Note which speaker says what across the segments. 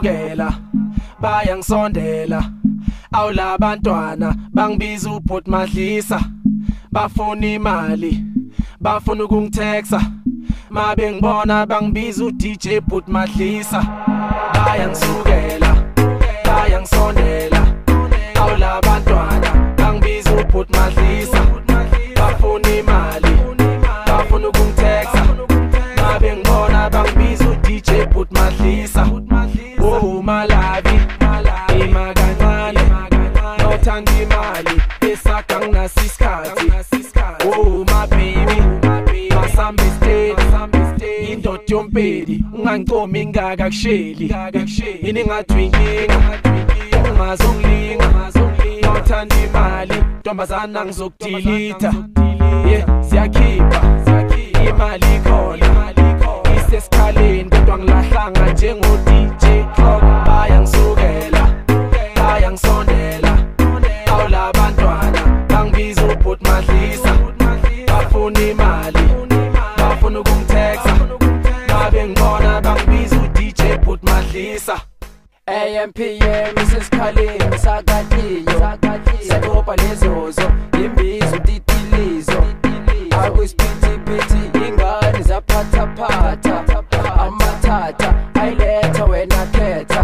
Speaker 1: bayangisukela bayangisondela awulabantwana bangibiza ubhot madlisa. Bafuna imali bafuna ukungitexa mabe ngibona bangibiza uDJ Boot Madlisa. Bayangisukela bayangisondela awulabantwana bangibiza uBoot Madlisa. Steady indoda yompedi ungangicomi ngaka kusheli ini ngathi inkinga ungazongilinga nothanda imali. Ntombazana ngizokudilita yeah siyakhipha imali ikhona isesikhaleni kodwa ngilahlanga njengo DJ Clock. Bayangisukela bayangisondela. Awulabantwana bangibiza ubhut madlisa. Bafuna imali. Madlisa
Speaker 2: AMPM isesikhaleni sakatiyo. Sekopha lezozo imbizo titilizo Akwisiphithi ingane zaphathaphatha. Amathatha ayiletha wena khetha.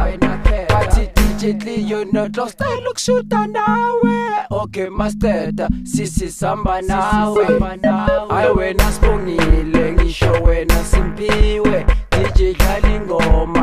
Speaker 2: Bathi DJ Cleo notlo style ukushuta nawe. Okay master sisi samba nawe. Hayi wena sibongile ngisho wena simpiwe. DJ dlala ingoma